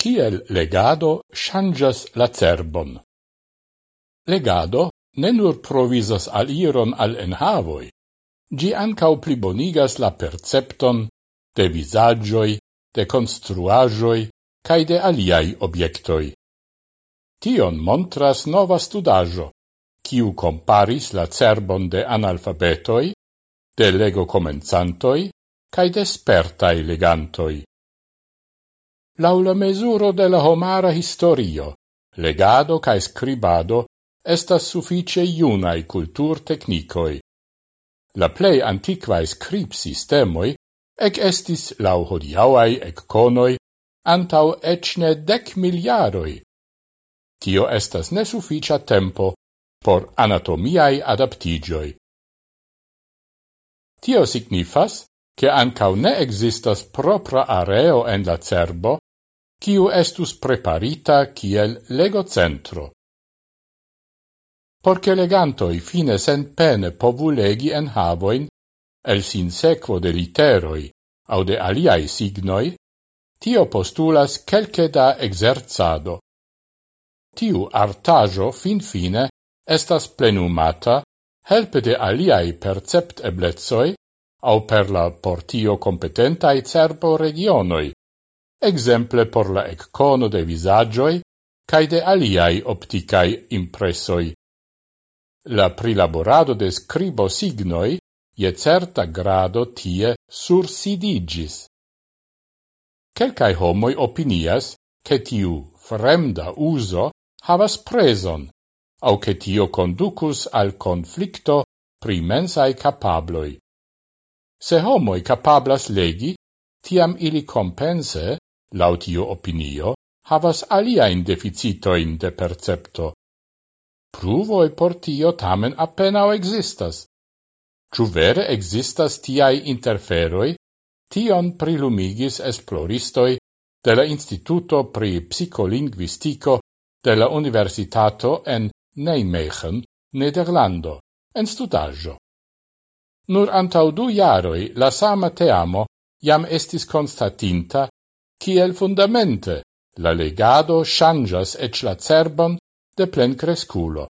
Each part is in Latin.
Kiel legado changas la cerbon? Legado ne nur provisas aliron al enhavoi, gi ancau plibonigas la percepton de visagioi, de construagioi, cae de aliai obiectoi. Tion montras nova studajo, kiu comparis la cerbon de analfabetoi, de lego comenzantoi, cae de spertai legantoi laula mesuro de la homara historio, legado cae scribado estas suffice iunae cultur technicoi. La plei antiquae scrib sistemoi ec estis lau hodiauae ec conoi antau ecne dec miliaroi. Tio estas ne sufficia tempo por anatomiae adaptigioi. Tio signifas che ancau ne existas propra areo en la cerbo quiu estus preparita kiel legocentro. Porce legantoi fine sen pene povu legi en havoin, el sin sequo de literoi au de aliai signoi, tio postulas quelce da exerzado. Tiu artajo fin fine estas plenumata helpe de aliai percept eblezoi au per la portio competentai cerbo regionoi, exemple por la eccono de visagioi cae de aliai opticae impressoi. La prilaborado de scribo signoi je certa grado tie sursidigis. Quelcae homoi opinias che tiu fremda uso havas preson, au che tio conducus al conflicto pri mensae capabloi. Se homoi capablas legi, tiam ili compense lautio opinio, havas aliaen deficitoin de percepto. Pruvoi por tio tamen appenao existas. Ču vere existas tiai interferoi, tion prilumigis esploristoi de la Instituto pri Psicolinguistico de la Universitato en Nijmegen, Nederlando, en studaggio. Nur antau du jaroi la sama teamo jam estis constatinta kiel fundamente, la legado changas ec la cerbon de plen cresculo.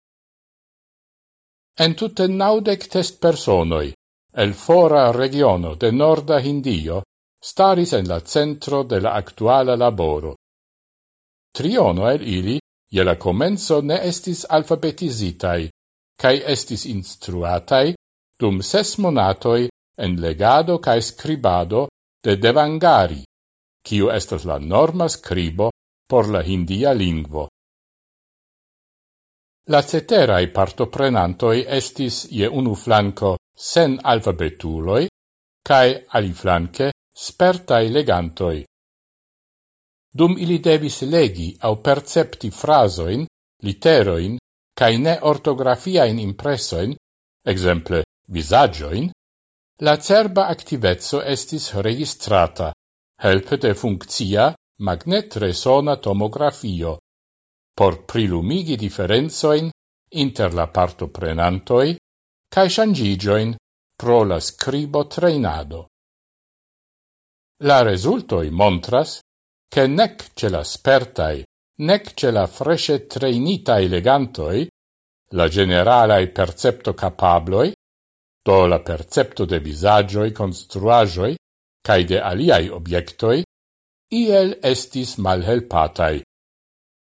En tutte naudec test personoi, el fora regiono de norda Hindio, staris en la centro de la actuala laboro. Triono el ili, je la comenzo ne estis alfabetizitai, cae estis instruatai dum ses monatoi en legado cae scribado de Devangari, kiu estas la norma scribo por la hindia lingvo. La ceterae partoprenantoi estis je unu flanco sen alfabetuloi, cae aliflanque spertai legantoi. Dum ili devis legi au percepti frasoin, literoin, cae ne ortografiain impressoin, exemple visagioin, la cerba activezzo estis registrata helpe de funccia magnetresona tomografio, por prilumigi differenzoin inter la partoprenantoi cae shangigioin pro la scribo trainado. La resultoi montras che nec ce la spertai, nec ce la fresce trainitai legantoi, la generalai percepto capabloi, do la percepto de visagioi construagioi, cae de aliai objectoi, iel estis malhelpatai.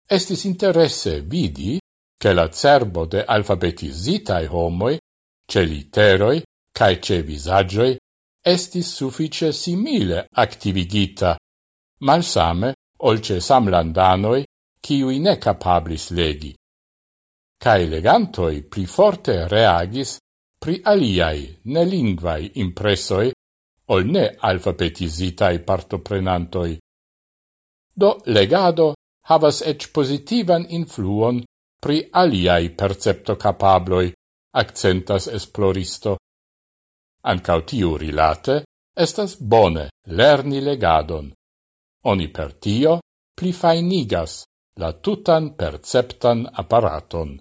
Estis interesse vidi che la cerbo de alfabetizitai homoi, ce literoi, cae ce visagioi, estis suffice simile activigita, malsame olce samlandanoi, ciui ne capablis legi. Cae legantoi pli forte reagis pri aliai nelingvai impressoi ol ne alfabetizitai partoprenantoi. Do legado havas ec positivan influon pri aliai percepto capabloi, accentas esploristo. Ancau tiu rilate, estas bone lerni legadon. Oni per tio pli fainigas la tutan perceptan apparaton.